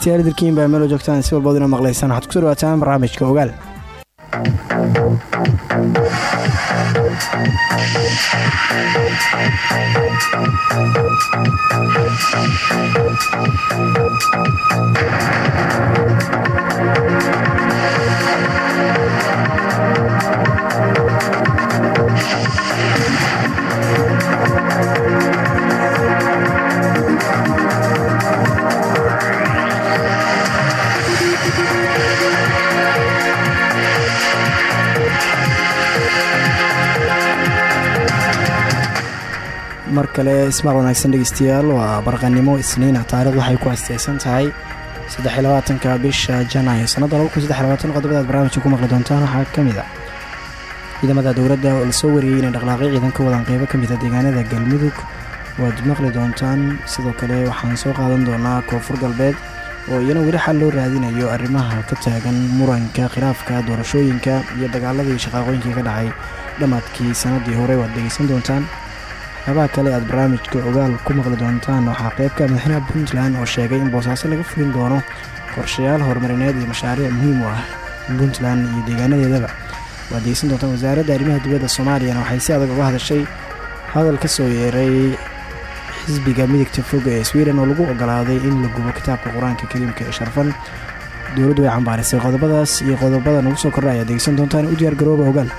dhegeystayaal idarkiin baa meelo joogtaan si walbood ina maqlaysaan. Waxaad ku soo dhawaataan barnaamijka ogaal mar kale ismaaq wanaagsan dhegeystayaal waa barqanimo isniina taarikhdu waxay ku asteysan tahay saddexiyolabaatanka bisha janaayo. Sanadda qodobadaad barnaamijka ku maqli doontaan waxaa ka mid a ciidamada dowladda oo la soo wariyey inay dhaqlaaqyo ciidan ka wadaan ka mida deegaanada galmudug. Waad maqli doontaan sidoo kale waxaan soo qaadan doonaa koonfur galbeed oo iyana weli xal loo raadinayo arrimaha ka taagan muranka khilaafka doorashooyinka iyo dagaaladii shaqaaqooyinkii ka dhacay. Dhammaadkii sanadii hore waad dhegeysan doontaan waxyaabaha kale aad barnaamijka ogaal ku maqli doontaan waxaa qeybka madaxweynaha puntland oo sheegay in boosaaso laga fulin doono qorshayaal horumarineed iyo mashaariic muhiim u ah puntland iyo deegaanadeedaba. Waad degeysan doontaan wasaaradda arrimaha dibadda soomaaliyana waxay si adag uga hadashay hadal ka soo yeeray xisbiga midigta fog ee sweden oo lagu ogolaaday in la gubo kitaabka qur'aanka kariimka ee sharfan dowladdu way cambaarisay qodobadaas iyo qodobada nagu soo kordha ayaad degeysan doontaan u diyaar garooba ogaal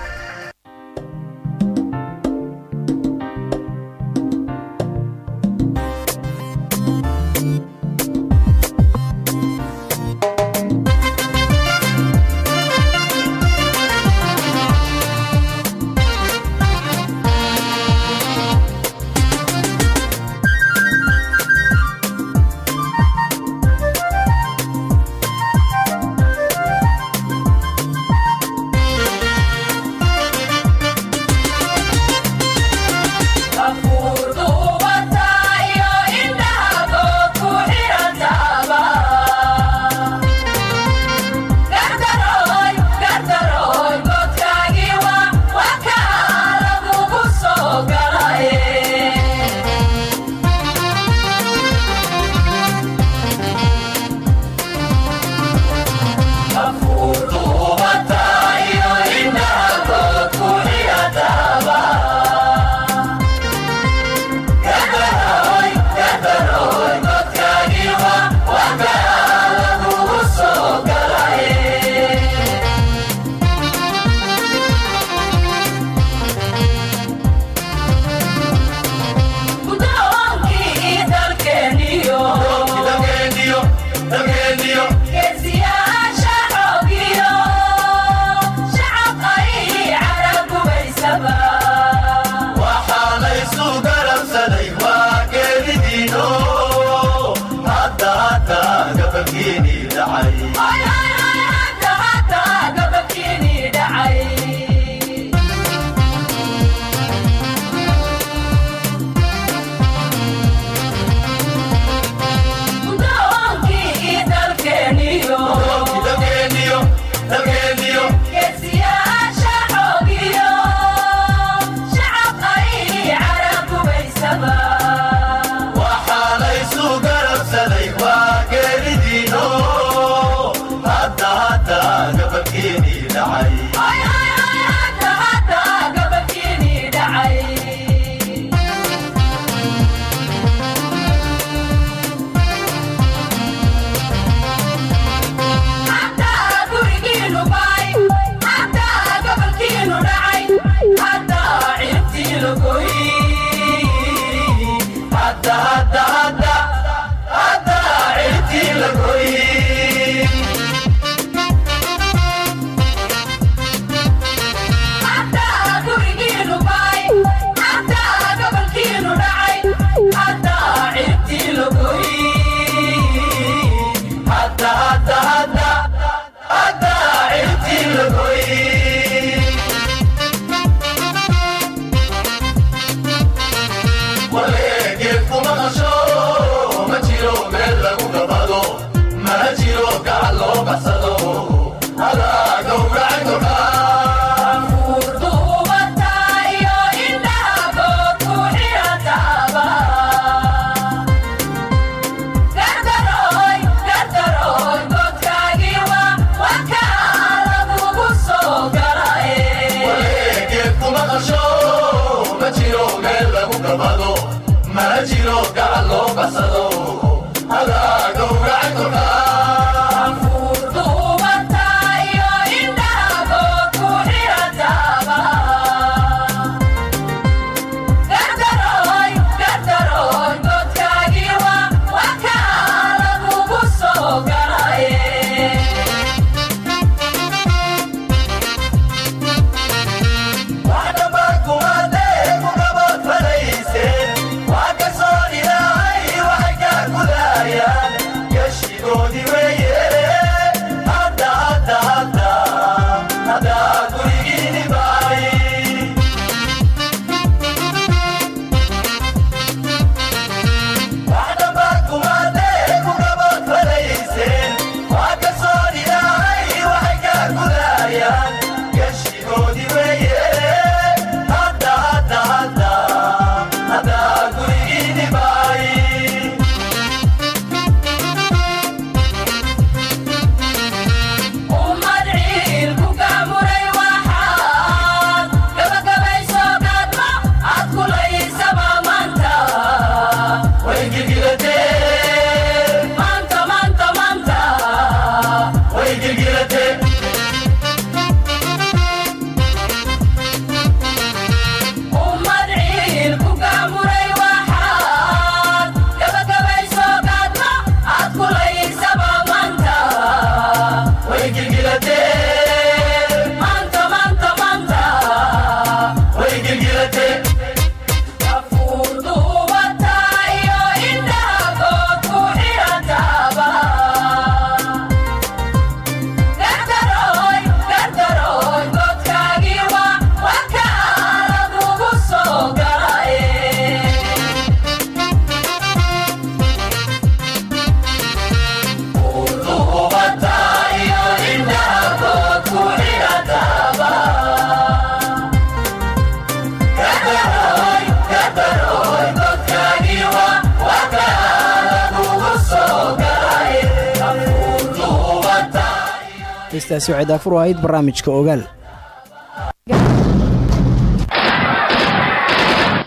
heystaasi waxay daafur ahayd barnaamijka ogaal.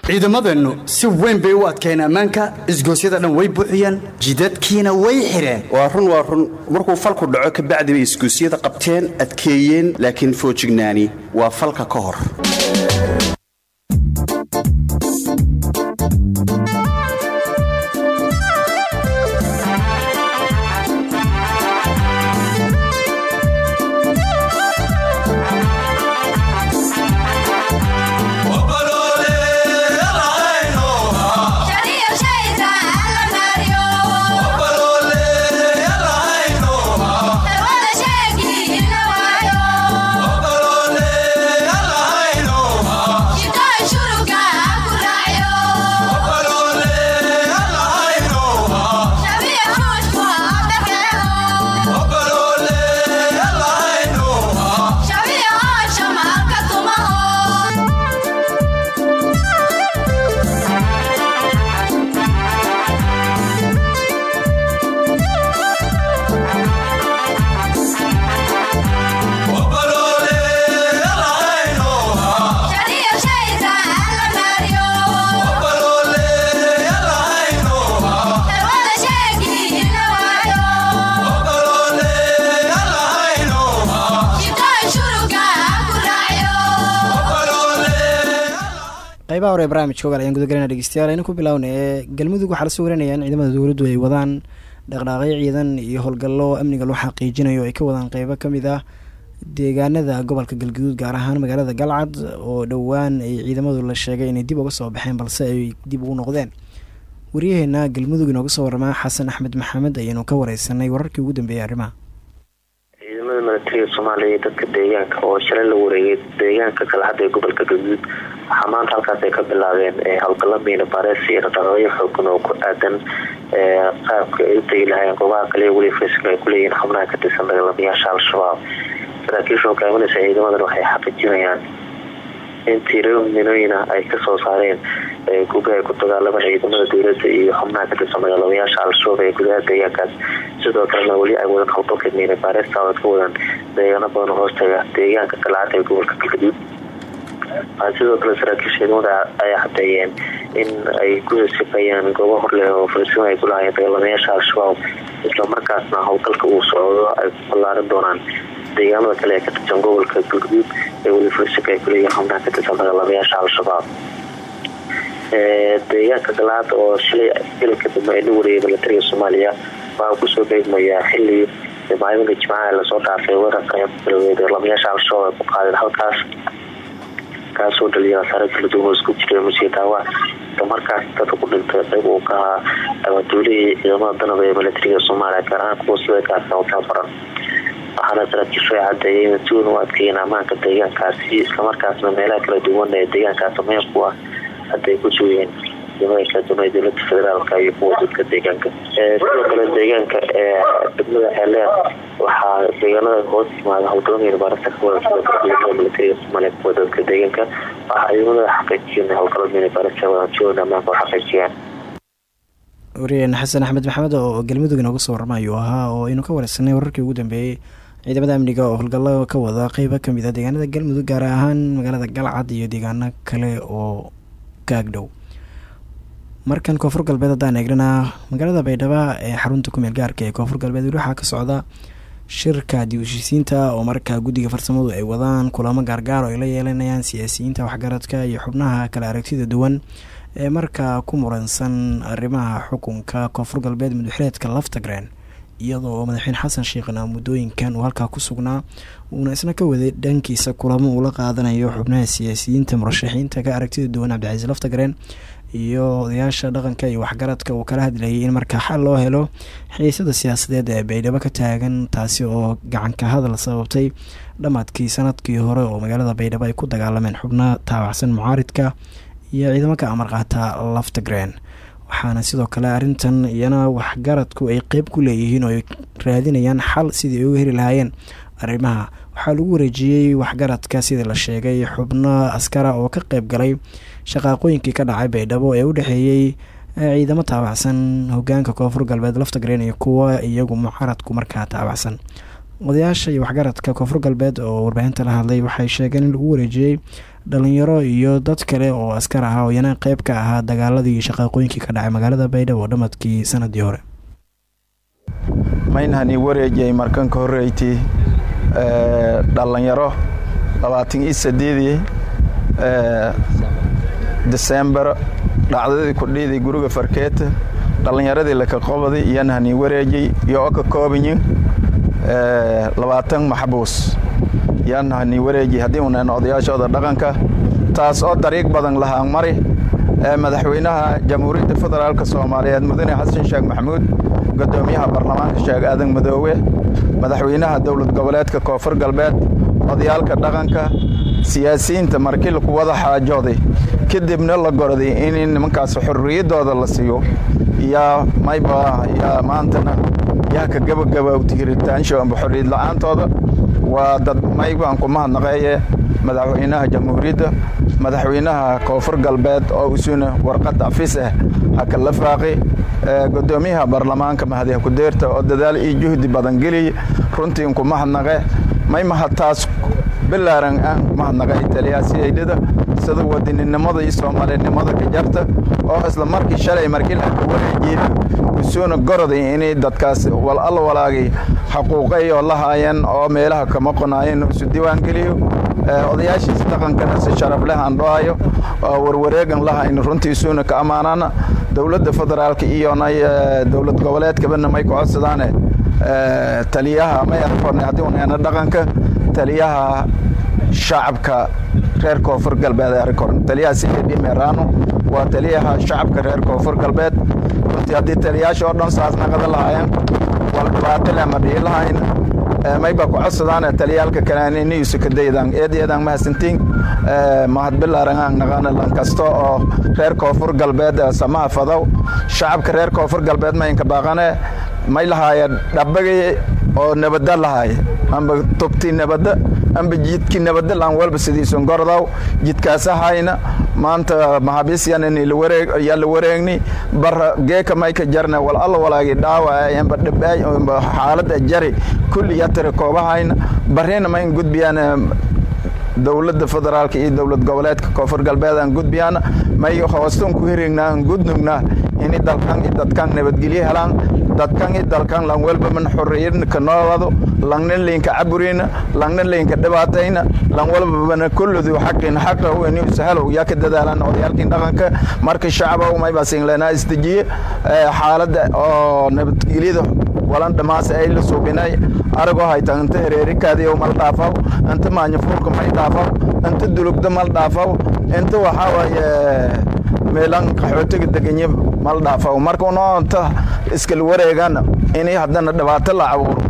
Ciidamadeennu si weyn bay u adkeen ammaanka isgoosyada dhan way buuxiyeen jidadkiina way xidheen waa run waa run. Markuu falku dhaco kabacdi bay isgoosyada qabteen adkeeyeen laakiin foojignaani. Waa falka ka hor qaybaha hore ee barnaamijka ogaal ayaan gudagalana dhegeystayaal. Ayna ku bilaawna ee galmudug waxaa la soo warinaya in ciidamada dowladdu ay wadaan dhaqdhaaqyo ciidan iyo howlgallo amniga loo xaqiijinayo ay ka wadaan qeybo ka mid ah deegaanada gobolka galguduud gaar ahaan magaalada galcad oo dhowaan ay ciidamadu la sheegay inay dib uga soo baxeen balse ay dib ugu noqdeen. Waryaheena galmudug inooga soo waramaa xasan axmed maxamed ayaynu ka wareysanay wararkii ugu dambeeyay arrimaha milatariga soomaaliya iyo dadka deegaanka oo shalay la wareegay deegaanka galcad ee gobolka galguduud waxaa maanta halkaas ay ka bilaabeen howlgalla miina barees iyo dhaqdhaqaaqyo xoogan oo ku aadan qaabka ay u tegi lahaayeen goobaha kale weli fayska ay kuleeyihiin xubnaha ka tirsan dagaalamayaasha al-shabaab saraakiisha hogaaminaysa ciidamadan waxay xaqiijinayaan in tiiro minooyina ay ka soo saareen guga ay ku dagaalamaan ciidamada dowladda iyo xubnaha ka tirsan dagaalamayaasha al-shabaab ee gudaha deegaankaas. Sidoo kalena weli ay wadaan howlgalka miina baaresta oo ka wadaan deegaano badan hoostaga deegaanka galcad ee gobolka galgaduud sidoo kale saraakiisha ciidamada ayaa cadeeyeen in ay ku sifayaan goobo horleh oo fariisimo ay ku lahaayeen dagaalamayaasha al-shabaab islamarkaasna howlgalka uu socdo ay ku ballaarin doonaan deegaamada kale ee ka tirsan gobolka galguduud ee weli fariisinka ay kuleeyihiin xubnaha ka tirsan dagaalamayaasha al-shabaab deegaanka galaada oo shalay gelinka dambe ay la wareeyay milatariga soomaaliya waxaa ku soo beegmayaa xili maalinka jimcaha la soo dhaafay weerarka bilowday dagaalamayaasha al-shabaab ay ku qaadeen halkaas kaasoo dhaliya asaare kala duwan oo isku jira musiya daawac islamarkaas dadka ku dhintay qayb uu ka ahaa abaduulihii ciidamada danaba ee milatariga soomaaliya gaar ahaan kuwa sida gaarka u tababaran waxaana saraakiishu ay cadeeyay in si weyn u adkeeyeen ammaanka deegaankaasi islamarkaasna meelaha kala duwan ee deegaankaas muhiim ku ah hadday ku sugayeen ciidamada kala dowladda federaalka iyo kuwa dadka deegaanka. Sidoo kale deegaanka ee degmada xeeleer waxaa deegaanada hoos yimaada kuwada sidoo kale ciidamada milatariga soomaaliya deegaanka. Waxaa ciidamada xaqiijiyeen howlgalada baarista wadajoogna ammaanka u xaqiijiyaan wariyeen xasan axmed maxamed oo galmudug inooga soo warma ayuu ahaa oo aynu ka wareysanay wararkii ugu dambeeyey ciidamada amniga oo howlgallo ka wada qeybo ka mid a deegaanada galmudug gaar ahaan magaalada galcad iyo deegaano kale oo kaagdhow markan koonfur galbeed haddaan eegnana magaalada baydhabo ee xarunta kumeel gaarka ee koonfur galbeed weli waxaa ka socda shirka dib-u-heshiisiinta oo markaa guddiga farsamadu ay wadaan kulamo gaargaar oo ay la yeelanayaan siyaasiyiinta waxgaradka iyo xubnaha kale aragtida duwan ee markaa ku muransan arrimaha xukunka koonfur galbeed madaxreedka iyadoo madaxweyne xasan sheekhna muddooyinkan uu halkaa ku sugnaa uuna isna ka waday dhankiisa kulamo uu la qaadanayo xubnaha siyaasiyiinta murashaxiinta ka aragtida duwan cabdicasiis laftagreen iyo odayaasha dhaqanka iyo waxgaradka uu kala hadlayay in markaa xal loo helo xiisada siyaasadeed ee baydhabo ka taagan taasi oo gacanka hadal sababtay dhammaadkii sannadkii hore oo magaalada baydhabo ay ku dagaalameen xubna taabacsan mucaaridka iyo ciidamo ka amar qaata laftagreen waxaana sidoo kale arrintan iyana waxgaradku ay qeyb ku leeyihiin oo ay raadinayaan xal sidii ay uga heli lahaayeen arrimaha. Waxaa lagu wareejiyey waxgaradka sidii la sheegay xubno askara oo ka qeyb galay shaqaaqooyinkii ka dhacay baydhabo ee u dhexeeyey ciidamo taabacsan hogaanka koonfur galbeed laftagreen iyo kuwa iyagu mucaaradku markaa taabacsan. Odayaasha iyo waxgaradka koonfur galbeed oo warbaahinta la hadlay waxay sheegeen in lagu wareejiyey dhalinyaro iyo dad kale oo askar ahaa oo iyana qeyb ka ahaa dagaaladii shaqaaqooyinkii ka dhacay magaalada baydhabo dhamadkii sanadii hore. Maynhani wareejiyay markanka horeyti dhalinyaro labaatan iyo sideedii desembar dhacdadii kudhiiday guriga farkeeta dhalinyaradii laka qobaday iyanhani wareejiyay iyo oka koobanyin labaatan maxbuus yaanhani wareeji haddii unan odayaashooda dhaqanka taas oo dariiq badan lahaan mari ee madaxweynaha jamhuuriyadda federaalk soomaaliyeed mudane xasan sheekh maxamuud gudoomiyaha baarlamaanka sheekh aadan madoowe madaxweynaha dowlad goboleedka koonfur galbeed odayaalka dhaqanka siyaasiyiinta markii laku wada xaajooday kadibna la gorday in nimankaas xorriyaddooda la siiyo yaa mayba yaa maantana. Yaa ka gabagabowti hiritaansho amba xorriyad la'aantooda waa dad maybaan ku mahadnaqeeye madaxweynaha jamhuuriyadda madaxweynaha koonfur galbeed oo isuna warqad afis ah ha kala faaqi gudoomiyaha baarlamaanka mahadiha kudeerta oo dadaal iyo juhdi badan geliy runtiin ku mahadnaqe may mahadtaas bilaaran aan ku mahadnaqay taliyaasiyaydhada sida wadaninimada iyo soomaalinimada ka jarta oo isla markii shalay markii la wareejiyey isuuna goroday inay dadkaas wal alla walaagay xaquuqay oo la oo meelaha kama qonaayeen isu diiwaan geliyo odayaashiis dhaqankana si sharaf leh aan dhohayo oo warwareegan lahayn runtii isuuna ka ammaanana dowladda federaalka iyona dowlad goboleedkabana may ku codsadaane taliyaha may arkorna haddii uneena dhaqanka taliyaha shacabka reer koonfur galbeed arkorn taliyaha sidii meeraano waa taliyaha shacabka reer koonfur galbeed. Runtii haddii taliyaasha oo dhan saas naqada lahaayeen wal dhibaato leh ma dhihi lahayn. Mayba ku codsadaane taliyaalka kalean inayusu ka daydan eedeedan mahadsantiin mahad bilaaran naqaana lan kasta oo reer koonfur galbeed samaha fadow shacabka reer koonfur galbeed maynka baaqane. May lahaaye dhabagay oo nabada lahaaye amba tubti nabada amba jidki nabada laan walba sidiisun gordow jidkaasahayna maanta maxaabiisyaa la wareegni bar geeka mayka jarne wal alla walaagi dhaawac amba dhibaay xaalada jari kulli yatira koobahayna barina mayn gudbiyaan dowladda federaalka iyo dowlad goboleedka koonfur galbeed aan gudbiyaan may hoostan ku hirignaa aan gudnugnaa ini dalkan iyo dadkan nabadgelyo helaan dadkan iyo dalkan lan welba man xorriyadka noolado langna leynka caburina langna leynka dhibaatayna lan walbabana kulludu xaqin xaqa weni sahalow yaa ka dadaalan odayaalkiin dhaqanka. Marka shacaba mayba singlena isdejiye xaaladda oo nabadgelyada walan dhamaas ay la suubinay. Aragoo haytan inta hereerikaadiyo mal dhaafaw inta maanyafuurka may dhaafaw inta dulugda mal dhaafaw inta waxaa waaye meelan qaxootiga deganye mal dhaafaw marka unoonta iskala wareegan inay haddana dhibaato la abuuro.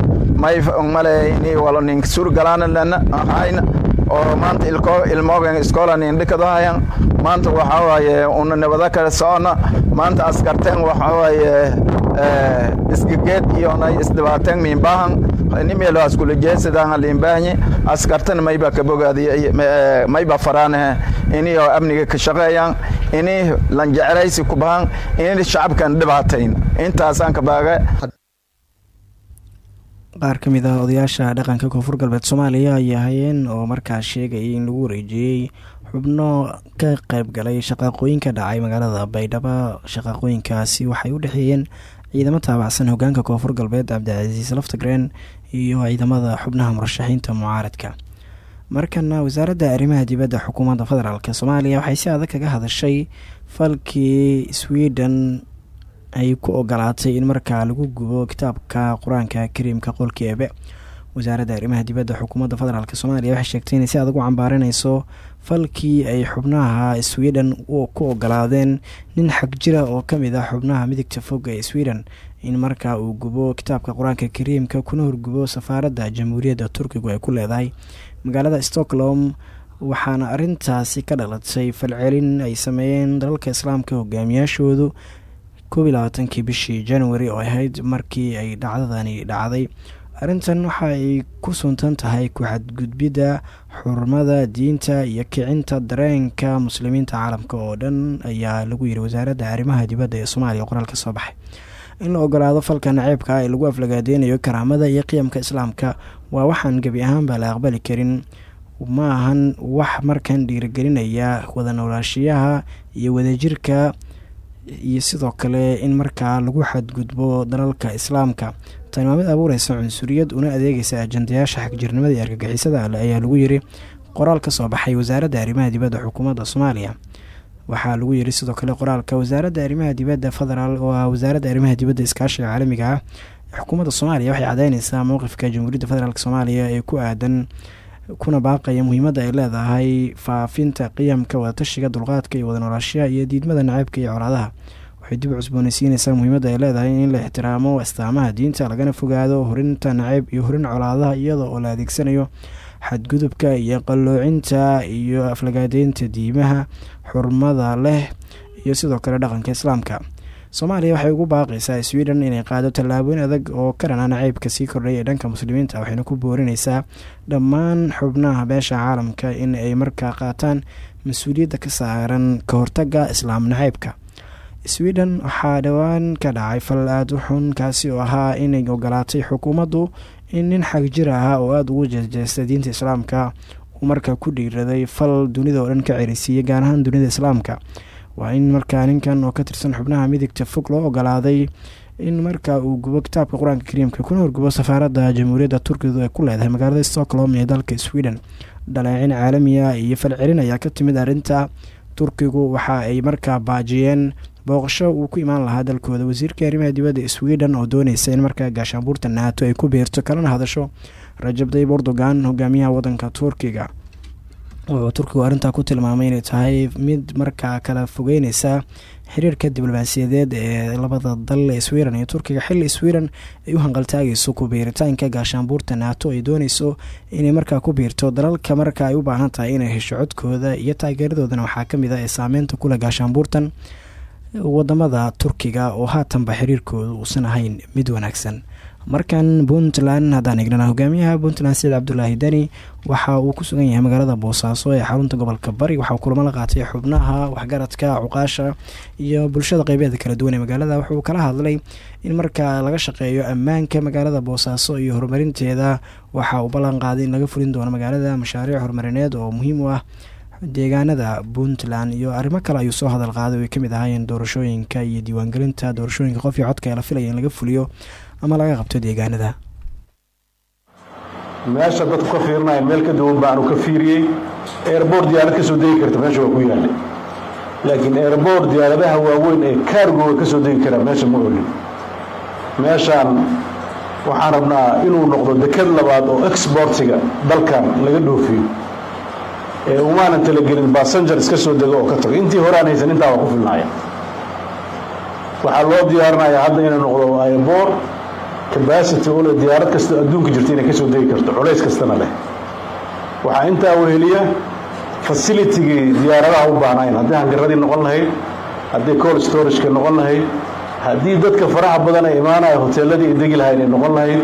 May male inay walo ninka surgalaana lana ahayna oo maanta ilmoogan iskoola nindhikado hayan maanta waxaa waaye una nabada kale socona maanta askarteen waxaa waaye isgegeed iyonay isdhibaateen miinbaahan nimelo askula jeesadaan liinbaahanye askartana mayba kabogaadiy mayba faraanahe ini oo amniga ka shaqeeyaan. Ini lanjeceraysi ku baahan. Ini shacabkan dhibaatayn intaasaan ka baaga qaar ka mid ah odayaasha dhaqanka koonfur galbeed soomaaliya ayaa hayeen oo markaas sheegayay in lagu wareejiyey xubno ka qayb galay shaqaaqooyinka dhacay magaalada baydhabo shaqaaqooyinkaasi waxay u dhexeeyeen ciidamo taabacsan hogaanka koonfur galbeed cabdicasiis laftagreen iyo ciidamada xubnaha murashaxiinta mucaaradka. Markana wasaaradda arrimaha dibadda xukuumadda federaalk soomaaliya waxay si adag kaga hadashay falkii sweden ay ku ogolaatay in markaa lagu gubo kitaabka qur'aanka kariimka qolka eebe wasaaradda arrimaha dibadda xukuumadda federaalk soomaaliya waxay sheegtay inay si adag u cambaarinayso falkii ay xubnaha sweden ku ogolaadeen nin xagjira oo ka mid ah xubnaha midigta fog ee sweden in markaa uu gubo kitaabka qur'aanka kariimka kuna horgubo safaaradda jamhuuriyadda turkigu ay ku leedahay. Magaalada stockholm waxaana arintaasi ka dhalatay falcelin ay sameeyeen dalalka islaamka hogaamiyaashoodu koob bishii january oo ahayd markii ay dhacdadani dhacday arrintan waxa ay ku suntan tahay ku-xadgudbidda xurmada diinta iyo kicinta dareenka muslimiinta caalamka oo dhan ayaa lagu yiri wasaaradda arrimaha dibadda ee soomaaliya qoraal ka soo baxay. In la ogolaado falka naceebka ee lagu aflagaadeynayo karaamada iyo qiyamka islaamka waa waxaan gebi ahaanba la aqbali karin. Ma ahan wax markan dhiirigelinaya wada noolaashiyaha iyo wadajirka iyo sidoo kale in markaa lagu xadgudbo dalalka islaamka tani waa abuureysa cunsuriyad una adeegeysa ajandayaasha xagjirnimada iyo argagixisada ale ayaa lagu yiri qoraal ka soo baxay wasaaradda arrimaha dibadda xukuumadda soomaaliya. Waxaa lagu yiri sidoo kale qoraalka wasaaradda arrimaha dibadda federaal waa wasaaradda arrimaha dibadda iskaashiga caalamiga ah. Xukuumadda soomaaliya waxay cadeyneysaa mowqifka jamhuuriyadda federaalk soomaaliya ee ku aadan kuna baaqaya muhiimadda ay leedahay faafinta qiyamka wadatashiga dulqaadka iyo wada noolaashiyaha iyo diidmada naceybka iyo colaadaha. Waxay dib u cusbooneysiineysaa muhiimadda ay leedahay in la ixtiraamo astaamaha diinta lagana fogaado horinta naceyb iyo horin colaadaha iyada oo la adeegsanayo xadgudubka iyo qalloocinta iyo aflagaadeynta diimaha xurmada leh iyo sidoo kale dhaqanka islaamka soomaaliya waxay ugu baaqaysaa sweden inay qaado tallaabooyin adag oo ka dhana naceybka sii kordhay ee dhanka muslimiinta waxayna ku boorineysaa dhammaan xubnaha beesha caalamka in ay markaa qaataan mas'uuliyadda ka saaran ka hortaga islaam naceybka sweden waxaa dhowaan ka dhacay fal aada u xun kaasi oo ahaa inay ogolaatay xukuumaddu in nin xagjir ahaa oo aada ugu jeesjeesta diinta islaamka uu markaa ku dhiiraday fal dunida oo dhan ka cerisiiyey gaar ahaan dunida islaamka waa in markaa ninkan oo ka tirsan xubnaha midigta fog loo ogolaaday in markaa uu gubo kitaabka qur'aanka kariimka kuna horgubo safaaradda jamhuuriyadda turkidu ay ku leedahay magaalada stockholm ee dalka sweden. Dhaleecin caalamiya iyo falcelin ayaa ka timid arrinta. Turkigu waxa ay markaa baajiyeen booqasho uu ku imaan lahaa dalkooda. Wasiirka arrimaha dibadda sweden oo dooneysa in markaa gaashaanbuurta naato ay ku biirto kalana hadasho. Rajab dayib erdogan hogaamiyaha wadanka turkiga wuxuu turkigu arrintaa ku tilmaamay inay tahay mid markaa kala fogeyneysa xiriirka diblomaasiyadeed ee labada dal sweden iyo turkiga. Xilli sweden ay u hanqaltaagayso ku biiritaanka gaashaanbuurta naato ay dooneyso inay markaa ku biirto. Dalalka marka ay u baahan tahay inay hesho codkooda iyo taageeradoodana waxaa ka mid ah ee saameynta kule gaashaanbuurtan waddamada turkiga oo haatanba xiriirkooda uusan ahayn mid wanaagsan markan puntland haddaan egnana hogaamiyaha puntland saciid cabdulaahi deni waxa uu ku sugan yahay magaalada boosaaso ee xarunta gobolka bari. Waxauu kulamo la qaatay xubnaha waxgaradka cuqaasha iyo bulshada qeybeeda kala duwan ee magaalada. Wuxuu kala hadlay in marka laga shaqeeyo ammaanka magaalada boosaaso iyo horumarinteeda waxa uu ballan qaaday in laga fulin doono magaalada mashaariic horumarineed oo muhiim u ah deegaanada puntland. Iyo arrimo kale ayuu soo hadal qaaday oo ay ka mid ahaayeen doorashooyinka iyo diiwaangelinta doorashooyinka. Qofkii codka ee la filaya in laga fuliyo ama laga qabto deegaanada. Meesha dadku ka fiirinaya meel ka duwan baanu ka fiiriyey. Airboort diyaarad ka soo degi karta meesha waa ku yaallay. Laakiin airboort diyaaradaha waaweyn ee kaargoga ka soo degi karaa meesha ma olin meeshaan waxaan rabnaa inuu noqdo dekad labaad oo exbortiga dalkan laga dhoofiyo. Ee umaanan talagelin basanjar iska soo dego oo ka tago intii hore aan haysan intaa waa ku filnaaya. Waxaa loo diyaarinayaa hadda inay noqdo airboort cabacity leh diyaarad kastoo adduunka jirta inay ka soo degi karto culays kastana leh. Waxaa intaa weheliya facilitigii diyaaradaha u baahnayn haddii hangaradii noqon lahayd haddii col storageka noqon lahayd haddii dadka faraha badan ee imaanaya hoteeladii ay degi lahayd ay noqon lahayd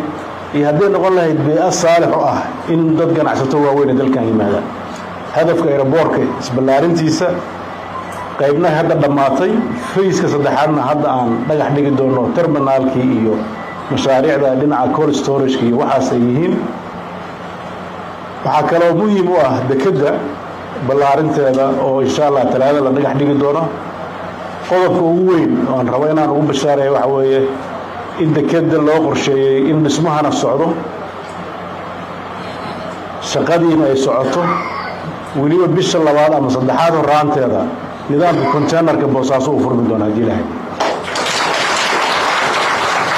iyo hadday noqon lahayd bee-a saalix u ah in dad ganacsato waaweyn ay dalkan yimaadaan. Hadafka aeroboortka isballaarintiisa qaybna hadda dhammaatay fayska saddexaadna hadda aan dhagax dhigi doono terminaalkii iyo mashaariicda dhinaca col storageka iyo waxaas ay yihiin. Waxaa kaloo muhiim u ah dekedda ballaarinteeda oo insha allah talaada la dhagax dhigi doono. Qodobka ugu weyn oo aan rabo inaan ugu bashaareeya waxa weeye in dekedda loo qorsheeyey in dhismahana socdo. Shaqadiina ay socoto. Weliba bisha labaad ama saddexaad horaanteeda nidaamka containerka boosaaso uu furmi doono haddii lahay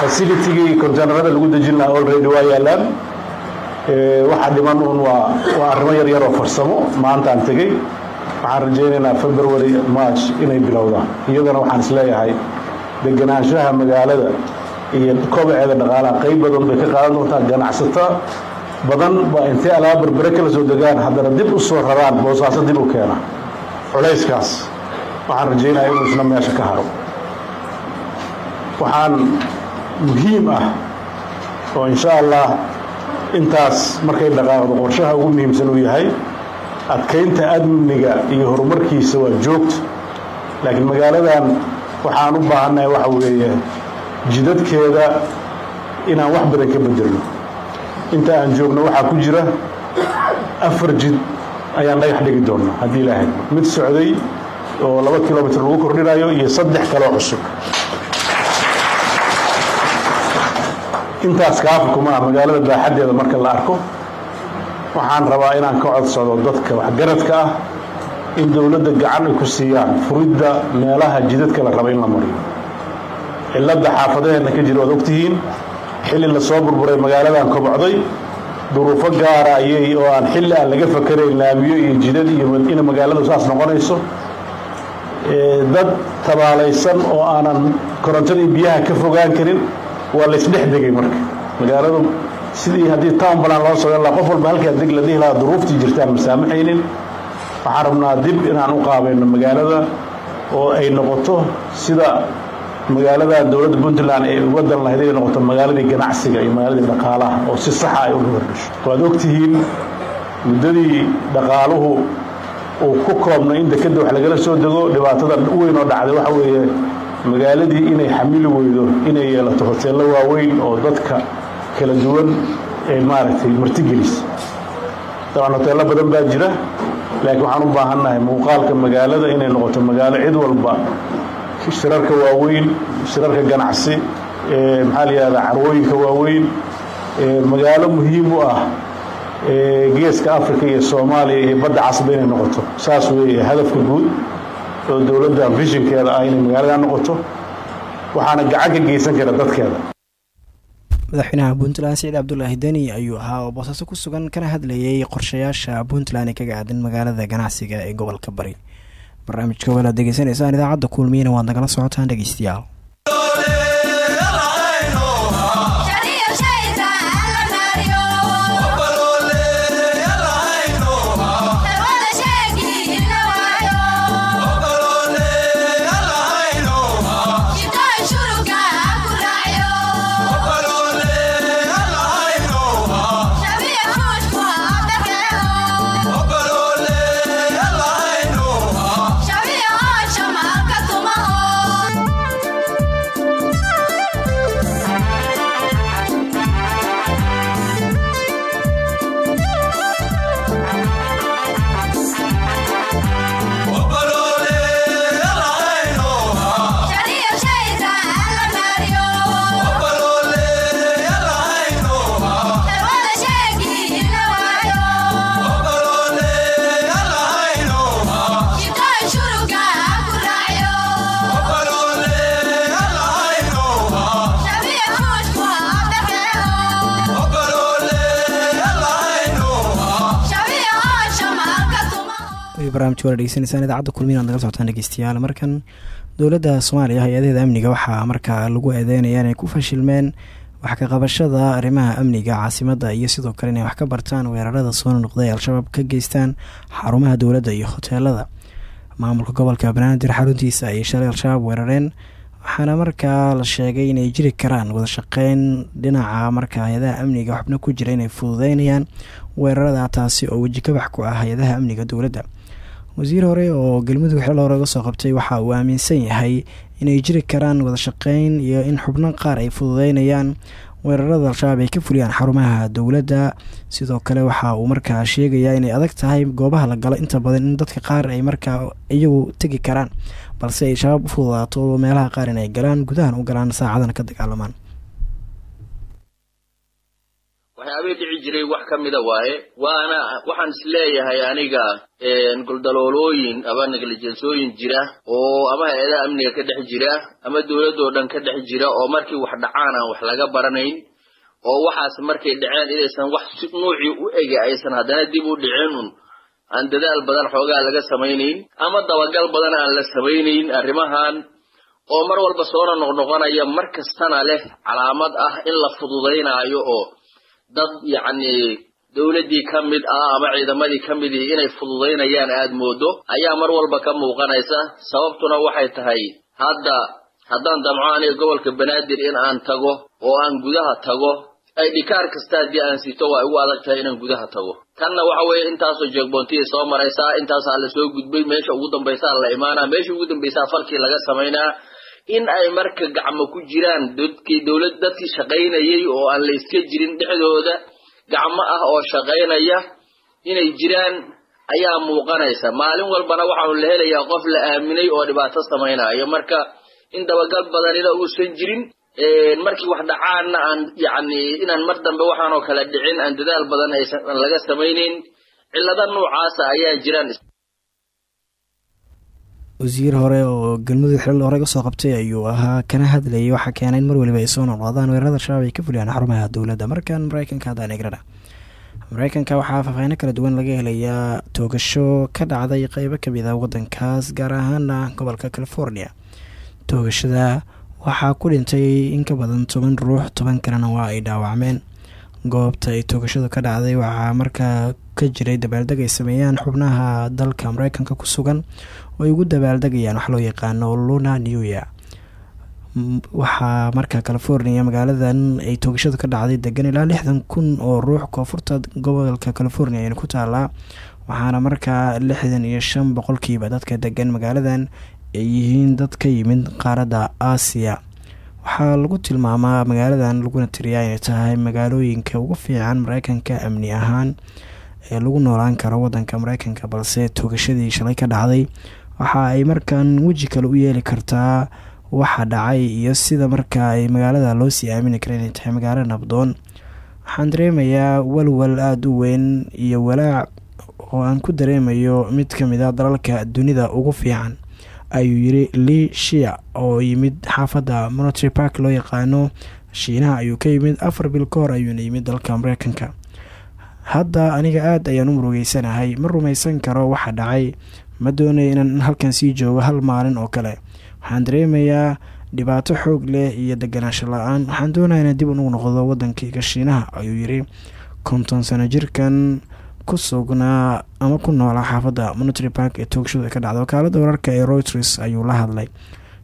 facilitigii containerada lagu dejin lahaa already waa yaalaan. Waxaa dhiman uun waa arrimo yar yar oo farsamo maantaan tegey. Waxaan rajaynaynaa february march inay bilowdaan. Iyadana waxaan is leeyahay deganaanshaha magaalada iyo kobaceeda dhaqaalaha qayb badan bay ka qaadan doontaa ganacsato badan baa intay alaaba berbere kala soo degaan haddana dib u soo raraan boosaaso dib u keena. Culayskaas waxaan rajaynaya inuu isna meesha ka haro. Waxaan muhiim ah oo insha allah intaas markay dhaqaaqdo qorshaha ugu muhiimsan uu yahay adkaynta amniga iyo horumarkiisa waa joogta laakiin magaaladan waxaan u baahannahay waxa weeye jidadkeeda inaan wax badan ka bedelno inta aan joogno waxaa ku jira afar jid ayaan dhagax dhigi doonnaa haddii ilaahay mid socday oo laba kilomitr lagu kordhinayo iyo saddex kaloo cusub intaas kaafa kuma ah magaalada baaxaddeeda marka la arko waxaan rabaa inaan ka codsado dadka waxgaradka ah in dowladda gacan ay ku siiyaan furidda meelaha jidadka la raba in la mariyo. Cilladda xaafadaheenna ka jira waad ogtihiin xilli la soo burburay magaaladan kobocday duruufo gaara ayay oo aan xilli aan laga fakarayn laamiyo iyo jidad iyo ina magaaladu saas noqonayso. Dad tabaalaysan oo aanan korontadii biyaha ka fogaan karin waa laysdhex degay marka. Magaaladu sidii haddii town balan loo lahaa qof walba halkaa deg la dhihi lahaa duruuftii jirtaan masaamaxaynin waxaan rabnaa dib inaan u qaabayno magaalada oo ay noqoto sida magaalada dowladda puntland ee uga dan lahayd ay noqoto magaaladii ganacsiga iyo magaaladii dhaqaalaha oo si saxa ay uga hordhasho waad ogtihiin muddadii dhaqaaluhu uu ku koobnay in dekedda wax lagala soo dego dhibaatada weyn oo dhacday waxa weeye magaaladii inay xamili weydo inay yeelato hoteello waaweyn oo dadka kala duwan ee maaragtay martigelis. Dabcan hoteello badan baa jira laakiin waxaan u baahannahay muuqaalka magaalada inay noqoto magaalo cid walba shirarka waaweyn shirarka ganacsi maxaa la yihahdaa carwooyinka waaweyn magaalo muhiim u ah geeska africa iyo soomaaliya iyo badda casba inay noqoto. Saas weeye hadafka guud oo dowladda vishinkeeda ah inay magaalada noqoto waxaana gacan ka geysan kara dadkeeda. Madaxweynaha puntland siciid cabdulaahi deni ayuu ahaa oo boosaaso ku sugan kana hadlayay qorshayaasha puntland ee kaga aadan magaalada ganacsiga ee gobolka bari. Barnaamijka walaad degeysanaysaan idaacadda kuulmiyana waad nagala socotaan dhegeystayaal wala dhegeysanaysaan idaacadda kulmiin ad nagala socotaan dhegeystayaal. Markan dowladda soomaaliya hay'adaheeda amniga waxaa markaa lagu eedeynaya inay ku fashilmeen wax ka qabashada arrimaha amniga caasimadda iyo sidoo kale inay wax ka bartaan weerarada soo noqday ay al-shabaab ka geystaan xarumaha dowladda iyo hoteelada maamulka gobolka banaadir xaruntiisa ayay shalay al-shabaab weerareen waxaana markaa la sheegay inay jiri karaan wadashaqeyn dhinaca markaa hay'adaha amniga xubno ku jira inay fududeynayaan weerarada taasi oo weji kabax ku ah hay'adaha amniga dowladda wasiir hore oo galmudug xil hore uga soo qabtay waxa uu aaminsan yahay inay jiri karaan wadashaqeyn iyo in xubno qaar ay fududeynayaan. Weerarada al-shabaab ay ka fuliyaan xarumaha dowladda sidoo kale waxa uu markaa sheegayaa inay adag tahay goobaha la galo inta badan in dadka qaar ay markaa iyagu tegi karaan balse ay shabaab u fududaato meelaha qaar inay galaan gudahan u galaan saacadana ka dagaalamaan waxyaabihii dhici jiray wax ka mida waaye waana waxaan is leeyahay aniga goldaloolooyin ama neglijensooyin jira oo ama hay'adaha amniga ka dhex jira ama dowladoo dhan ka dhex jira oo markii wax dhacaan aan wax laga baranayn oo waxaas markay dhaceen inaysan wax nuucii u ege aysan haddana dib u dhicin un aan dadaal badan xoogaa laga samaynayn ama dabagal badan aan la samaynayn arrimahan oo mar walba soona noqnoqonaya mar kastana leh calaamad ah in la fududaynaayo oo dad yacni dowladdii ka mid ah ama ciidamadii ka mid ihi inay fududaynayaan aad moodo ayaa mar walba ka muuqanaysa. Sababtuna waxay tahay hadda haddaan damco aniga gobolka banaadir in aan tago oo aan gudaha tago ay dhikaar kasta haddii aan sito waa igu adag tahay inaan gudaha tago. Kanna waxa weeye intaasoo jeegboontiya soo maraysaa intaasaa la soo gudbay meesha ugu dambaysaa la imaanaa meesha ugu dambaysaa falkii laga samaynaa in ay marka gacmo ku jiraan dadkii dowlad dadkii shaqaynayay oo aan la iska jirin dhexdooda gacmo ah oo shaqaynaya inay jiraan ayaa muuqanaysa. Maalin walbana waxaanu la helayaa qof la aaminay oo dhibaato samaynayo marka in dabagal badanina uusan jirin markii wax dhacaanna aan yacni inaan mar dambe waxaanoo kale dhicin aan dadaal badan aysan laga samaynayn cillada noocaasa ayaa jiraan wasiir hore oo galmudug xilal hore ga soo qabtay ayuu ahaa. Kana hadlayay waxaa keenay in mar waliba ay soo noqnoqdaan weerarada shabaab ay ka fuliyaan xarumaha dowladda. Markan mareykanka haddaan egrana mareykanka waxaa faahfaahiino kala duwan laga helayaa toogasho ka dhacday qeybo ka mid a wadankaas gaar ahaana gobolka california. Toogashada waxaa ku dhintay in ka badan toban ruux toban kalena waa ay dhaawacmeen. Goobta ay toogashadu ka dhacday waxaa markaa ka jiray dabaaldeg ay sameeyaan xubnaha dalka mareykanka ku sugan oo ay ugu dabaaldegayaan wax loo yaqaano luna new year. Waxaa markaa california magaaladan ay toogashadu ka dhacday degan ilaa lixdan kun oo ruux koonfurta gobolka california ayna ku taalaa waxaana markaa lixdan iyo shan boqolkiiba dadka degan magaaladan ay yihiin dad ka yimid qaaradda aasiya. Waxaa lagu tilmaamaa magaaladan laguna tiriyaa inay tahay magaalooyinka ugu fiican mareykanka amni ahaan ee lagu noolaan karo wadanka mareykanka balse toogashadii shalay ka dhacday waxa ay markan weji kale u yeeli kartaa waxa dhacay iyo sida markaa ay magaalada loo sii aamini kara inay tahay magaalo nabdoon. Waxaan dareemayaa walwal aada u weyn iyo walaac oo aan ku dareemayo mid ka mid a dalalka dunida ugu fiican ayuu yiri lii shia oo yimid xaafadda monotry park loo yaqaano. Shiinaha ayuu ka yimid afar bil ka hor ayuuna yimid dalka mareykanka hadda aniga aada ayaan u murugeysanahay ma rumaysan karo waxa dhacay. Ma doonaya inaan halkan sii joogo hal maalin oo kale. Waxaan dareemayaa dhibaato xoog leh iyo deganaansho la'aan. Waxaan doonaya inaan dib ugu noqdo wadankayga shiinaha ayuu yiri konton sano jirkan ku sugnaa ama ku noolaa xaafadda monitry park ee toogashadu ay ka dhacday wakaalada wararka ee reuters ayuu la hadlay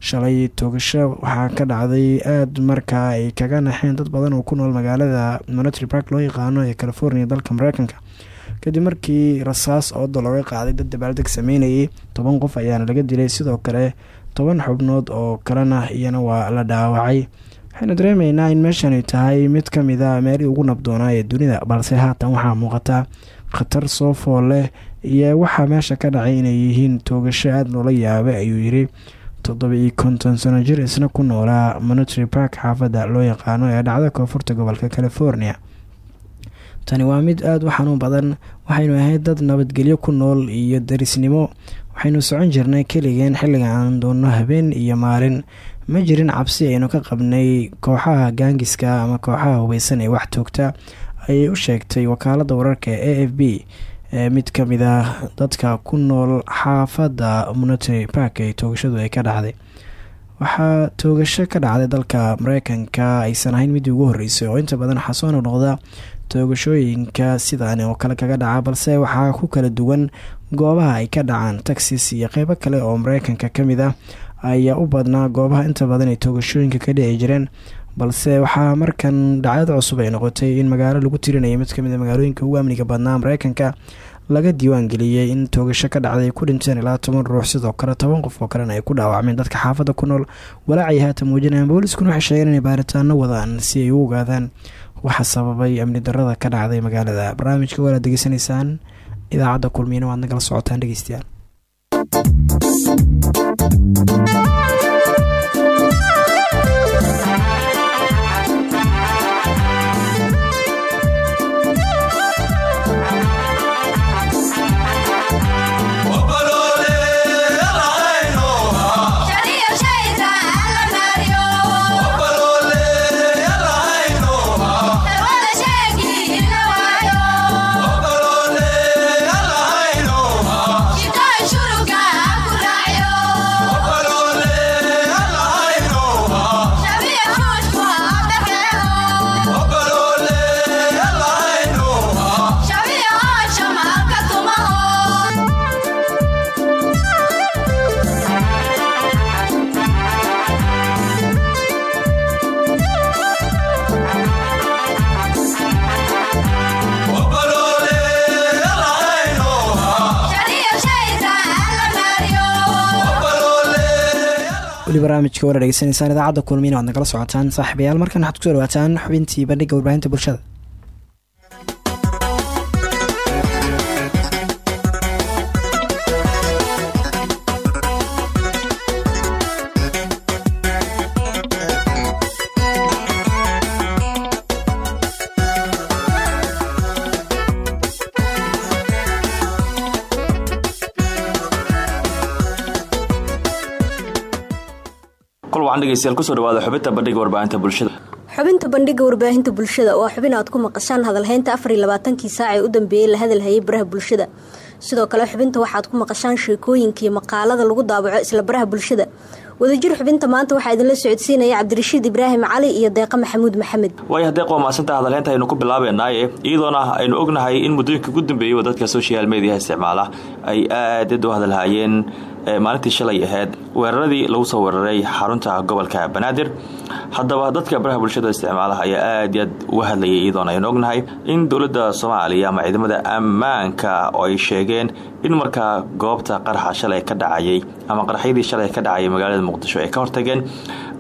shalay toogasho waxaa ka dhacday aada markaa ay kaga naxeen dad badan oo ku nool magaalada monitry park loo yaqaano ee california dalka mareykanka. Kadib markii rasaas ooda looga qaaday dad dabaaldeg sameynayay toban qof ayaana laga dilay. Sidoo kale toban xubnood oo kalena iyana waa la dhaawacay. Waxaynu dareemeynaa in meeshanay tahay mid ka mid a meelii ugu nabdoonaa ee dunida balse haatan waxaa muuqata khatar soo fool leh iyo waxaa meesha ka dhacay inay yihiin toogasho aada loola yaabay ayuu yiri toddoba-iyo konton sano jir isna ku noolaa monitry park xaafadda loo yaqaano ee dhacda koonfurta gobolka california. Tani waa mid aada u xanuun badan waxaynu ahayd dad nabadgelyo ku nool iyo darisnimo. Waxaynu socon jirnay keligeen xilliga aan doonno habeen iyo maalin. Ma jirin cabsi aynu ka qabnay kooxaha gaangiska ama kooxaha hubeysan ee wax toogta ayay u sheegtay wakaalada wararka e f b mid ka mid ah dadka ku nool xaafadda monitary park ee toogashadu ay ka dhacday. Waxaa toogasho ka dhacday dalka mareykanka aysan ahayn midii ugu horreysay oo inta badan xasoo noqnoqda toogashooyinka sidan oo kale kaga dhaca balse waxaa ku kala duwan goobaha ay ka dhacaan texas iyo qeybo kale oo mareykanka ka mid ah ayaa u badnaa goobaha inta badan ay toogashooyinka ka dhici jireen balse waxaa markan dhacdad cusub ay noqotay in magaalo lagu tirinaya mid ka mid a magaalooyinka ugu amniga badnaa mareykanka laga diiwaan geliyey in toogasho ka dhacday ku dhinteen ilaa toban ruux sidoo kale toban qof oo kalena ay ku dhaawacmeen dadka xaafadda ku nool. Walaacay haatan muujinayaan booliiskuna waxay sheegeen inay baaritaano wadaan si ay u ogaadaan waxa sababay amni darada ka dhacday magaalada. Barnaamijka waalaad degeysanaysaan idaacadda kulmiyana waad nagala socotaan dhegeystayaal weli barnaamijka wara dhegeysanaysaan idaacadda kulmiina waad nagala socotaan saaxiibayaal. Markan waxaad ku soo dhawaataan xubintii bandhigga warbaahinta bulshada dhegeystayaal ku soo dhawaada xubinta bandhiga warbaahinta bulshada. Xubinta bandhiga warbaahinta bulshada waa xubin aad ku maqashaan hadalhaynta afar iyo labaatankii saac ee u dambeeyey la hadalhayay baraha bulshada. Sidoo kale xubinta waxaad ku maqashaan sheekooyinkii maqaalada lagu daabaco isla baraha bulshada. Wadajir xubinta maanta waxaa idinla socodsiinaya cabdirashiid ibraahim cali iyo deeqa maxamuud maxamed. Waay haddee qoomaasanta hadalheynta aynu ku bilaabeynaaye iyadoona aynu ognahay in muddooyinka ugu dambeeyey dadka social mediaha isticmaala ay aadad u hadalhaayeen maalintii shalay ahayd weeraradii lagu soo weeraray xarunta gobolka banaadir. Haddaba dadka baraha bulshada isticmaalaha ayaa aad i aad uga hadlayay iyadoona aynu ognahay in dowladda soomaaliya ama ciidamada ammaanka oo ay sheegeen in markaa goobta qaraxa shalay ka dhacayay ama qaraxyadii shalay ka dhacayay magaalada muqdisho ay ka hortageen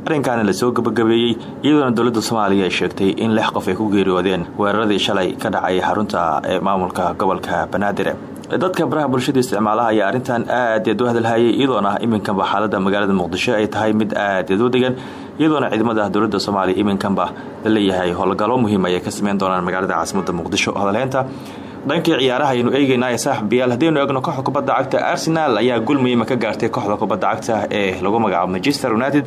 arrinkaana la soo gabagabeeyey iyadoona dowladda soomaaliya ay sheegtay in lix qof ay ku geeriyoodeen weeraradii shalay ka dhacayay xarunta ee maamulka gobolka banaadir dadka baraha bulshada isticmaalaha ayaa arrintan aad aad u hadalhayay iyadoona iminkanba xaalada magaalada muqdisho ay tahay mid aad aad u degan iyadoona ciidamada dowladda soomaaliya iminkanba la leeyahay howlgallo muhiim ayay ka sameyn doonaan magaalada caasimada muqdisho. Hadalheynta dhankii ciyaaraha aynu eegeynaa ee saaxib biyaal haddaynu eegno kooxda kubadda cagta arsenal ayaa gul muhiima ka gaartay kooxda kubadda cagta ee lagu magacaabo manchester united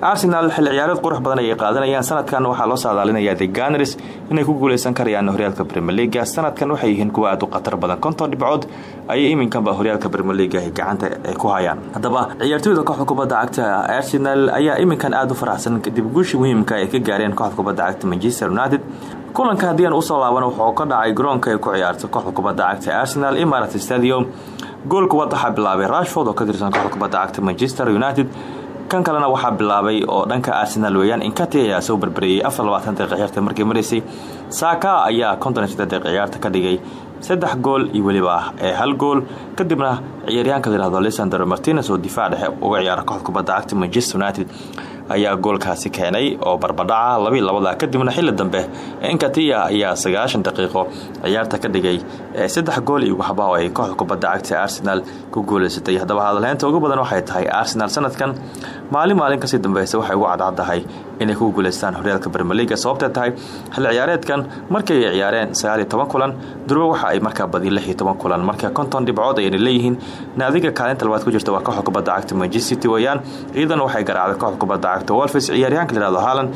arsenal xilli ciyaareed qurux badan ayay qaadanayaan. Sanadkan waxaa loo saadaalinayaa the ganars inay ku guuleysan karayaan horyaalka premier leaga sanadkan waxay yihiin kuwa aad u khatar badan. Konton dhibcood ayay iminkanba horyaalka premier leaga gacanta ku hayaan. Haddaba ciyaartooyda kooxda kubadda cagta arsenal ayaa iminkan aad u faraxsan. Kadib guushii muhiimka ay ka gaareen kooxda kubadda cagta manchester united kulanka haddii aan u soo laaban wuxuu ka dhacay garoonka ay ku ciyaarta kooxda kubadda cagta arsenal imarat stadium. Goolka wadaxa bilaabay rashford oo ka tirsan kooxda kubadda cagta manchester united kan kalena waxaa bilaabay oo dhanka arsenal weeyaan inkati ayaa soo barbareeyey ciyaarta. Markii maraysay saaka ayaa ciyaarta ka dhigay saddex gool iyo weliba ee hal gool. Kadibna ciyaaryahanka layihahdo lisandro martines oo difaac dhexe uga ciyaara kooxda kubadda cagta manchester united ayaa goolkaasi keenay oo barbadhaca labii labada kadibna xilli dambe. Enkatia ayaa sagaashan daqiiqo ciyaarta ka dhigay saddex gool iyo waxba oo ay kooxda kubadda cagta arsenal ku guuleysatay. Haddaba hadalheynta ugu badan waxay tahay arsenal sanadkan. Maalin maalin ka sii dambeysa waxay ugu cadcaddahay inay ku guuleystaan horyaalka bermeliga sababtee tahay xilli ciyaareedkan markii ciyaareen sagaal iyo toban kulan durbo waxa ay markaa badiyeen lix kulan. Marka konton dhibcood ayna leeyihiin. Naadiga kaalinta labaad ku jirta waa kooxda kubadda cagta manchester city weeyaan iyadana waxay garaacday kooxda kubadda cagta wolfis ciyaaryahanka layihahdo haaland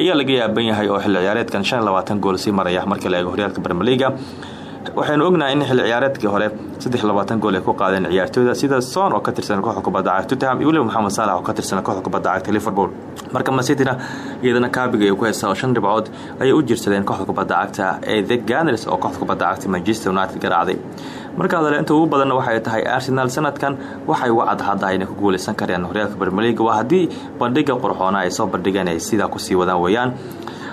ayaa laga yaaban yahay oo xilli ciyaareedkan gool sii maraya markii la eego horyaalka bermeliga waxaynu ognahay in xilli ciyaareedkii hore gool ay ku qaadeen ciyaartooyda sida son oo ka tirsan kooxda kubadda cagta tottenham iyo weliba moxamed saalax oo ka tirsan kooxda kubadda cagta liverpool. Marka masitina iyadana kaabiga ay ku haysaa shan dhibcood ayay u jirsadeen kooxda kubadda cagta ee the ganers oo kooxda kubadda cagta manchester united garaacday marka hadale inta ugu badanna waxay tahay arsenal sanadkan waxay uga cadhaddahay inay ku guuleysan kareen. Horyaalka bermeliga waa haddii bandhiga qurxoona ay soo bandhigeen ay sidaa ku sii wadaan weeyaan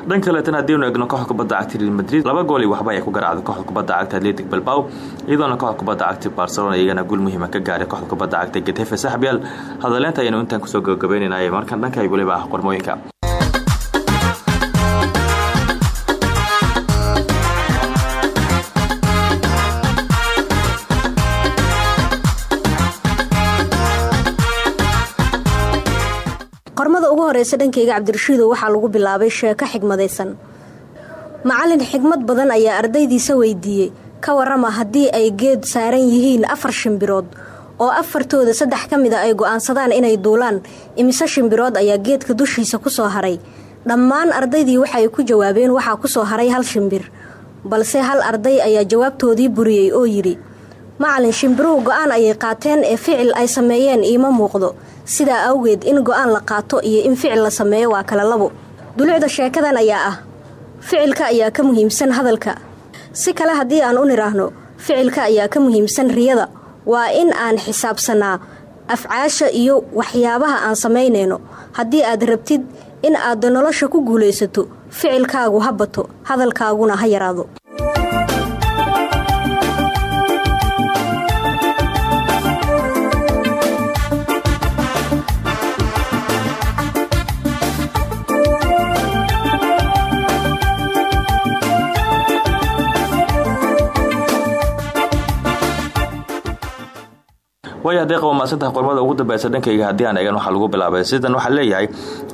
dhan kaleetana haddiinu egno kooxda kubadda cagta real madrid laba gool iyo waxba ay ku garaacday kooxda kubadda cagta atletic balbao iyadoona kooxda kubadda cagta barcelona iyagana guul muhiima ka gaaray. Kooxda kubadda cagta getefe saxbiyaal hadaleynta ayaynu intaan ku soo gabagabeynaynaye markan dhanka weliba ah qormooyinka horeysa dhankayga cabdirashiido waxaa lagu bilaabay sheeko xigmadaysan. Macalin xigmad badan ayaa ardaydiisa weydiiyey. Ka warama haddii ay geed saaran yihiin afar shimbirood oo afartooda saddex ka mida ay go'aansadaan inay duulaan imise shimbirood ayaa geedka dushiisa ku soo haray. Dhammaan ardaydii waxay ku jawaabeen waxaa ku soo haray hal shimbir. Balse hal arday ayaa jawaabtoodii buriyey oo yidhi macalin shimbiruhu go'aan ayay qaateen ee ficil ay sameeyeen iima muuqdo sidaa awgeed in go'aan la qaato iyo in ficil la sameeyo waa kala labo. Dulucda sheekadan ayaa ah. Ficilka ayaa ka muhiimsan hadalka. Si kale haddii aan u nidhaahno ficilka ayaa ka muhiimsan riyada. Waa in aan xisaabsanaa afcaasha iyo waxyaabaha aan samaynayno. Haddii aad rabtid in aad nolosha ku guulaysato ficilkaagu ha bato hadalkaaguna ha yaraado waaya haddii qaba maasantaha qormada ugu dambeysa dhankayga haddii aan eegan waxaa lagu bilaabay. Sidan waxaa leeyahay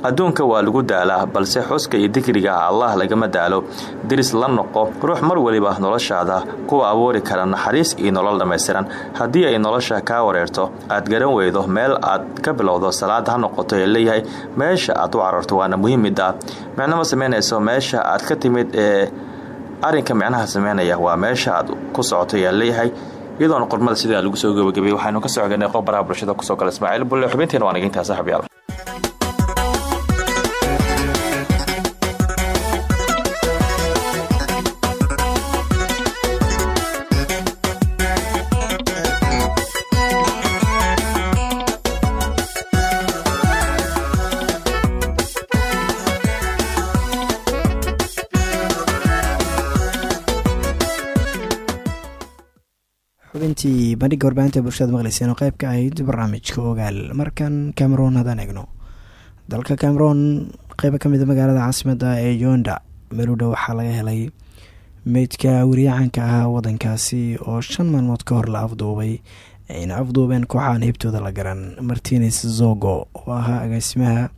adduunka waa lagu daalaa balse xuska iyo dikriga allah lagama daalo. Diris la noqo ruux mar weliba noloshaada kuwa abuuri kara naxariis iyo nolol dhammaystiran haddii ay nolosha kaa wareerto aad garan weydo meel aad ka bilowdo salaada ha noqoto ee leeyahay meesha aad u cararto waana muhiim mid ah. Micno ma samaynayso meesha aad ka timid ee arrinka micnaha sameynaya waa meesha aad ku socoto leeyahay iyadoona qormada sidaa lagu soo gabagabay waxaynu ka socganay qof baraha bulshada ku soo gala ismaaciil bulle. Xubinteena waan igintaa saxabiyaal xubintii bandhiga warbaahinta bulshada maqleyseen oo qayb ka ahayd barnaamijka ogaal. Markan cameroon haddaan egno dalka cameroon qeyba ka mida magaalada caasimada ee yonda meludha waxaa laga helay meydka wariyacanka ahaa wadankaasi oo shan maalmood ka hor la afduubay. Ayna afduubeen kooxaan hibtooda la garan martines zogo oo ahaa agaasimaha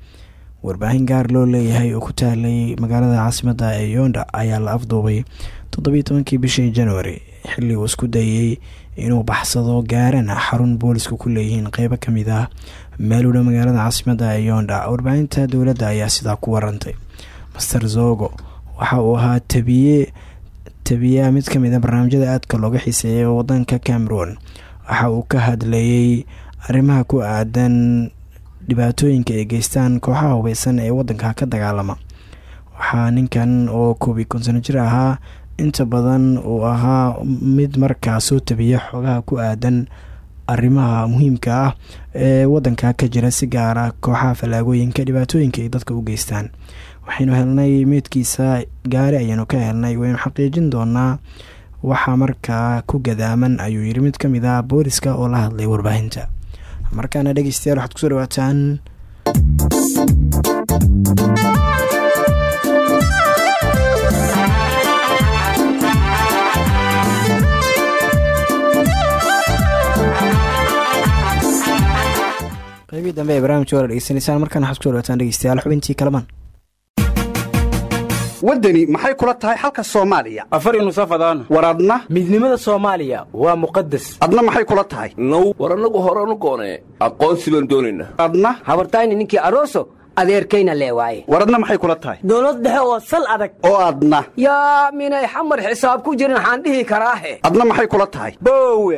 warbaahin gaar loo leeyahay oo ku taalay magaalada caasimada ee yonda ayaa la afduubay toddobiyo tobankii bishii januari xilli uu isku dayay inuu baxsado gaarana xarun boolisku ku leeyihiin qeybo ka mid ah meeludha magaalada caasimada ee yonda. Warbaahinta dowladda ayaa sidaa ku warantay. Master zogo waxa uu ahaa tabiye tabiyaa mid ka mid a barnaamijyada aadka looga xiiseeyay wadanka cameroon. Waxa uu ka hadlayay arrimaha ku aadan dhibaatooyinka ay geystaan kooxaha hubeysan ee wadanka ka dagaalama. Waxaa ninkan oo koobi konsano jir ahaa inta badan uu ahaa mid markaa soo tabiya xoogaha ku aadan arrimaha muhiimka ah ee wadanka ka jira si gaara kooxaha fallaagooyinka dhibaatooyinka ay dadka u geystaan. Waxaynu helnay meydkiisa gaari ayaanu ka helnay waynu xaqiijin doonaa waxaa markaa ku gadaaman ayuu yiri mid ka mid ah booliska oo la hadlay warbaahinta. Markaana dhegeystayaal waxaad ku soo dhawaataan qaybii dambe ee barnamijka wala dhegeysanaysaan markaan waxaad ku soo dhawaataan dhegeystayaal xubintii kalamaan waddani maxay kula tahay xalka soomaaliya? Afar nusafadaan war adna? Midnimada soomaaliya waa muqadas adna maxay kula tahay? Now war annagu horanu goonee aqoonsi baan doonaynaa adna? Habartayni ninkii aroso adeerkayna lee waaye. War adna maxay kula tahay? Dowlad dhexe oo sal adag. Oo adna. Yaa minay xamar xisaab ku jirin waxaan dhihi karaahe adna maxay kula tahay? Boowe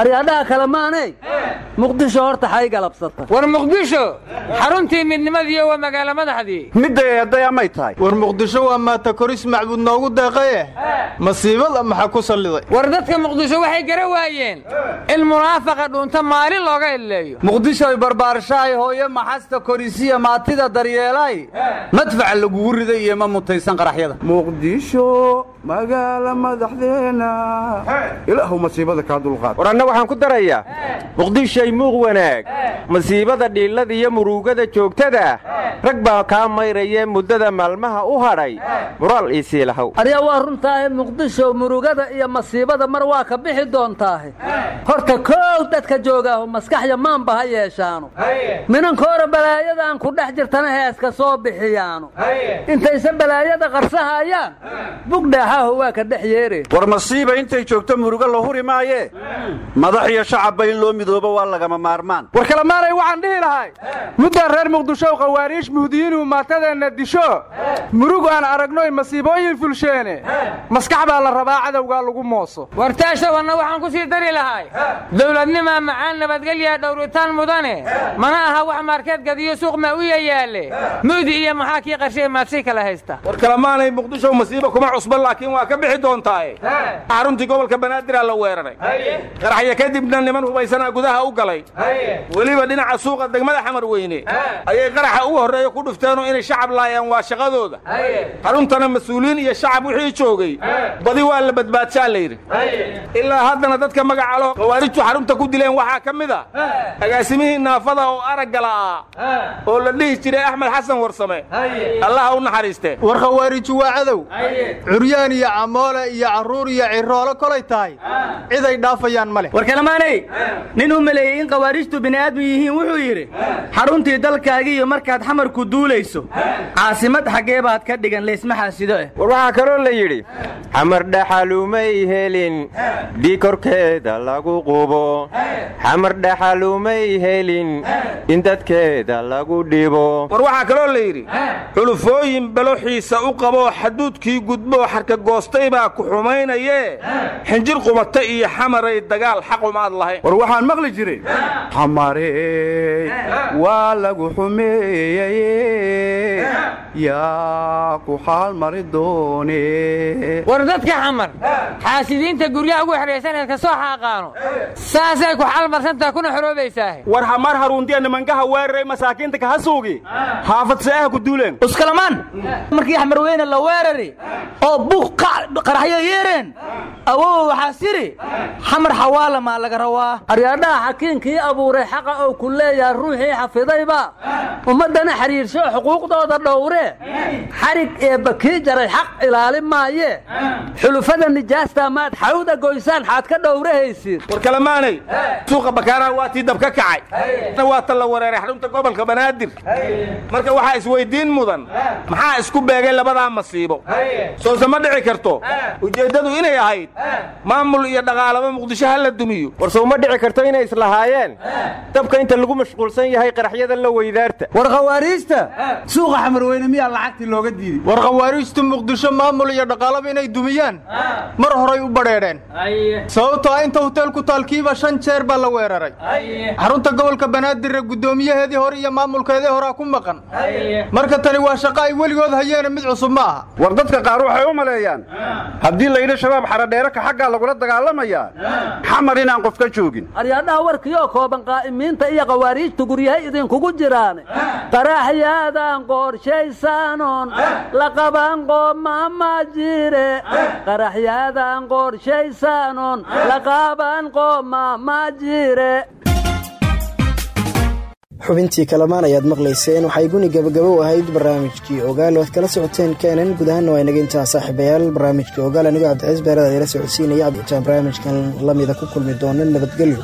aryaadhaha kale maaney muqdisho horta xay galabsata. War muqdisho xaruntii midnimadiiyo waa magaalo madaxdii midday eedday amay tahay. War muqdisho waa maata koris macbuud noogu deeqaye masiibada maxaa ku salliday? War dadka muqdisho waxay gara waayeen. In munaafaqa dhuunta maalin looga idleeyo muqdishoy barbaarshahay hooye maxasta korisiya maatida daryeelay? Madfaca lagugu riday iyo ma mutaysan qaraxyada. Muqdisho magaala madaxdeena. Ilaahu masiibada kaa dulqaad waxaan ku darayaa muqdishay muuq wanaag masiibada dhiillada iyo murugada joogtada rag baa kaa mayrayee muddada maalmaha u hadhay muraal iisii lahow aryaa waa runtaahe muqdisho murugada iyo masiibada mar waa ka bixi doontaahe horta koow dadka joogaahu maskaxya maanba ha yeeshaanu. Minankoora balaayadaan ku dhex jirtana heeska soo bixiyaanu. Intayse balaayada qarsahayaan bugdhaaxaahu waa ka dhex yeere war masiiba intay joogto murugo la huri maayee madax iyo shacabba in loo midoobo waa lagama maarmaan. War kalemaanay waxaan dhihi lahay. Muddaa reer muqdishow khawaariish muhdiyiinuu maatadeenna disho. Murug aan aragnoy masiibooyin fulsheene. Maskax baa la rabaa cadowgaa lagu mooso. War taashawanna waxaan ku sii dari lahay. Dowladnimaa macaan nabadgelyaa dhowritaan mudane. Mana aha wax maarkeed gadiyo suuq maa u yayaale mudi iyo maxaa kii qarshay maadsii kala haysta. War kalemaanay muqdisho masiiba kuma cusba laakiin waa ka bixi doontaaye xaruntii gobolka banaadir la weeraray qaraxya kadibna niman hubaysanaa gudaha u galay. Weliba dhinaca suuqa degmada xamar weyne. Ayay qaraxa ugu horreeya ku dhufteenoo inay shacab laayaan waa shaqadooda. Xaruntana mas'uuliyiin iyo shacab wixii joogay. Badi waa la badbaadshaa layidhi ilaa haddana dadka magaca loo khawaarijtu xarunta ku dileen waxaa ka mid a agaasimihii naafada oo aragga la'aa oo la dhihi jiray axmed xasan warsame. Allaha u naxariiste. War khawaariju waa cadow. Curyaan iyo camoole iyo carruur iyo ciroolo kolay tahay. Ciday dhaafayaan ma leh war kalamaanay nin u maleeyey in khawaarijtu bini'aadmu yihiin wuxuu yidhi xaruntii dalkaagiiyo markaad xamarku duulayso caasimad xaggee baad ka dhigan laysma xaasido eh. War waxaa kaloo la yidhi xamar dhaxalumay helin dii korkeeda lagu qubo xamar dhaxalumay helin in dadkeeda lagu dhibo war waxaa kaloo la yidhi xulufooyin baloxiisa u qaboo xaduudkii gudboo xarka goostay baa ku xumaynayee. Xinjir qumata iyo xamaray dagaal war waxaan maqli jiray. Xamarey waa lagu xumeeyey. Yaa ku xaal mari doone. War dadka xamar xaasidiinta guryaha ugu xidhaysaneed ka soo xaaqaano saasay ku xalmarsantaha kuna xoroobaysaa war hamar haruuntiya nimankaha weeraray masaakiinta kaha suugi. Haafad seeha ku duuleen. Uskalamaan markii xamarweyne la weerari oo buuq qaraxyo yeereen awow waxaa siri xamar xawaala maa laga rawaa aryaadhaha xakiinkii abuuray xaqa oo ku leeyahay ruuxii xafidayba. Ummaddana xidhiirsho xuquuqdooda dhowre. Xarig eebba kii jaray xaq ilaali maaye. Xulufada nijaasta maad xawda goysaan xaad ka dhowrahaysid war kalemaanay suuqa bakaaraha waa tii dab ka kacay. Waa ta la wareeray xarunta gobolka banaadir. Marka waxaa isweyddiin mudan. Maxaa isku beegay labadaa masiibo? Soose ma dhici karto. Ujeeddadu inay ahayd. Maamul iyo dhaqaalaba muqdisho ha la dumiyo. War sow ma dhici karto inay islahaayeen? Dabka inta lagu mashquulsan yahay qaraxyada la weydaarta. War khawaariijta suuqa xamarweyne miyaa lacagtii looga diiday war khawaariijtu muqdisho maamul iyo dhaqaalaba inay dumiyaan. Mar horay u badheedheen sababtoo ah inta hoteelku taalkiiba shan jeer baa la weeraray. Xarunta gobolka banaadirre guddoomiyaheedii hore iyo maamulkeedii horaa ku maqan. Marka tani waa shaqo ay weligood hayeene mid cusub ma aha. War dadka qaar waxay u maleeyaan. Haddii layidhi shabaab xaradheere ka xaggaa lagula dagaalamayaa xamar inaan qof ka joogin. Aryaadhaha warkiioo kooban qaa'imiinta iyo khawaariijtu guryahay idinkugu jiraan qaraxyaadan qorshaysaanon la qaban qoomama jire. Qaraxyaadan qorshaysaanon la qaban qoomama jire xubintii kalamaan ayaad maqlayseen waxay guni gabagabo u ahayd barnaamijkii ogaal. Oad kala socoteen keenan guud ahaanna waa inaga intaa saaxiibayaal. Barnaamijkii ogaal anigoo cabdiciis beerada ila socodsiinaya. Intaan barnaamijkan lamida ku kulmi doono nabadgelyo